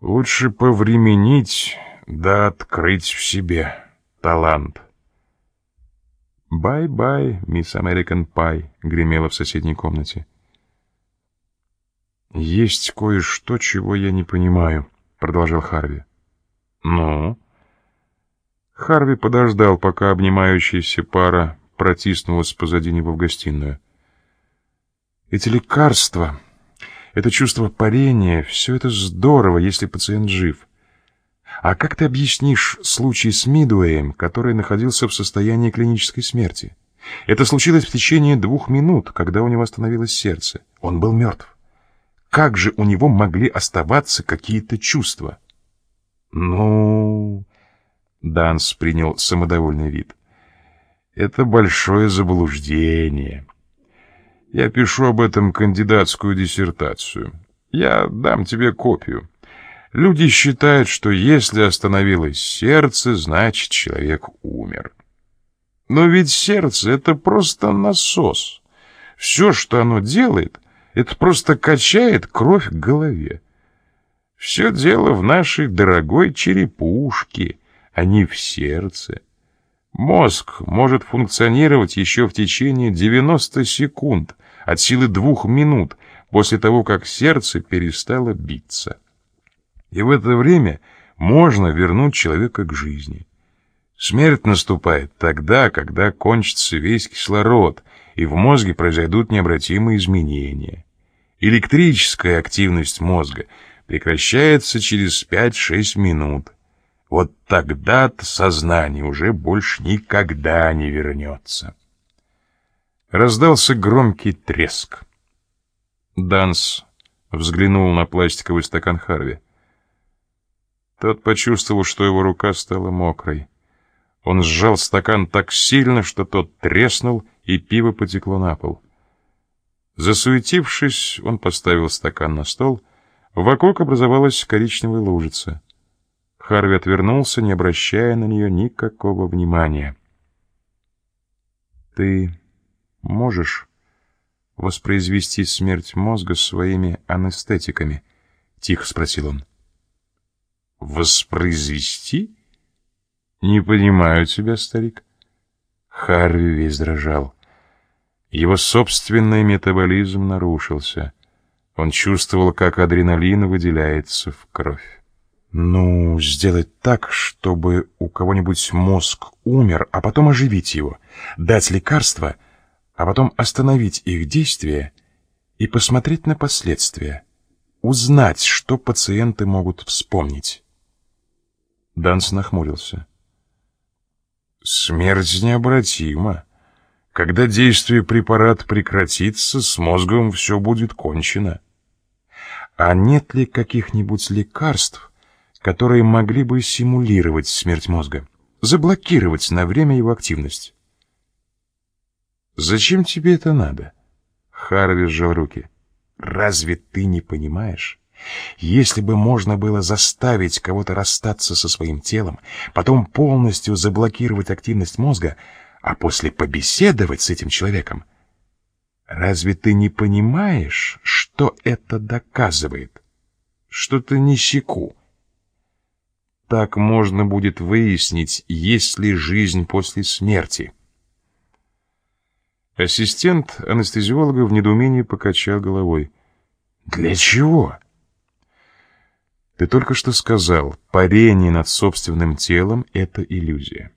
Лучше повременить, да открыть в себе талант. «Bye-bye, Miss American Pie», — гремело в соседней комнате. «Есть кое-что, чего я не понимаю», — продолжал Харви. «Ну?» Харви подождал, пока обнимающаяся пара протиснулась позади него в гостиную. «Эти лекарства, это чувство парения, все это здорово, если пациент жив. А как ты объяснишь случай с Мидуэем, который находился в состоянии клинической смерти? Это случилось в течение двух минут, когда у него остановилось сердце. Он был мертв. Как же у него могли оставаться какие-то чувства? Ну, Данс принял самодовольный вид. Это большое заблуждение. Я пишу об этом кандидатскую диссертацию. Я дам тебе копию. Люди считают, что если остановилось сердце, значит, человек умер. Но ведь сердце — это просто насос. Все, что оно делает, это просто качает кровь к голове. Все дело в нашей дорогой черепушке, а не в сердце. Мозг может функционировать еще в течение 90 секунд, от силы двух минут, после того, как сердце перестало биться. И в это время можно вернуть человека к жизни. Смерть наступает тогда, когда кончится весь кислород, и в мозге произойдут необратимые изменения. Электрическая активность мозга прекращается через 5-6 минут. Вот тогда-то сознание уже больше никогда не вернется. Раздался громкий треск. Данс взглянул на пластиковый стакан Харви. Тот почувствовал, что его рука стала мокрой. Он сжал стакан так сильно, что тот треснул, и пиво потекло на пол. Засуетившись, он поставил стакан на стол. Вокруг образовалась коричневая лужица. Харви отвернулся, не обращая на нее никакого внимания. «Ты можешь воспроизвести смерть мозга своими анестетиками?» — тихо спросил он. «Воспроизвести? Не понимаю тебя, старик». Харви весь дрожал. Его собственный метаболизм нарушился. Он чувствовал, как адреналин выделяется в кровь. Ну, сделать так, чтобы у кого-нибудь мозг умер, а потом оживить его, дать лекарства, а потом остановить их действие и посмотреть на последствия, узнать, что пациенты могут вспомнить. Данс нахмурился. Смерть необратима. Когда действие препарата прекратится, с мозгом все будет кончено. А нет ли каких-нибудь лекарств, которые могли бы симулировать смерть мозга, заблокировать на время его активность? «Зачем тебе это надо?» Харви сжал руки. «Разве ты не понимаешь? Если бы можно было заставить кого-то расстаться со своим телом, потом полностью заблокировать активность мозга, а после побеседовать с этим человеком. Разве ты не понимаешь, что это доказывает? Что ты не щеку. Так можно будет выяснить, есть ли жизнь после смерти. Ассистент анестезиолога в недоумении покачал головой. «Для чего?» «Ты только что сказал, парение над собственным телом — это иллюзия.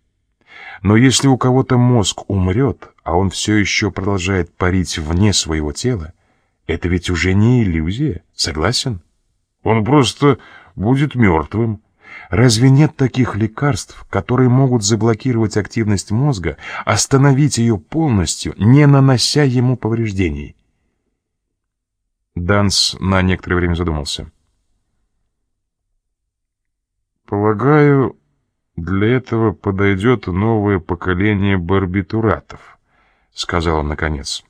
Но если у кого-то мозг умрет, а он все еще продолжает парить вне своего тела, это ведь уже не иллюзия, согласен? Он просто будет мертвым. Разве нет таких лекарств, которые могут заблокировать активность мозга, остановить ее полностью, не нанося ему повреждений? Данс на некоторое время задумался. Полагаю, «Для этого подойдет новое поколение барбитуратов», — сказал он наконец.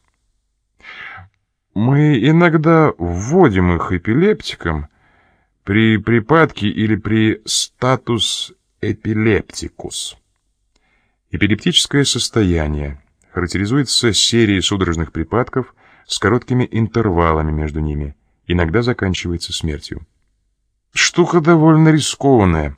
«Мы иногда вводим их эпилептикам при припадке или при статус эпилептикус. Эпилептическое состояние характеризуется серией судорожных припадков с короткими интервалами между ними, иногда заканчивается смертью. Штука довольно рискованная.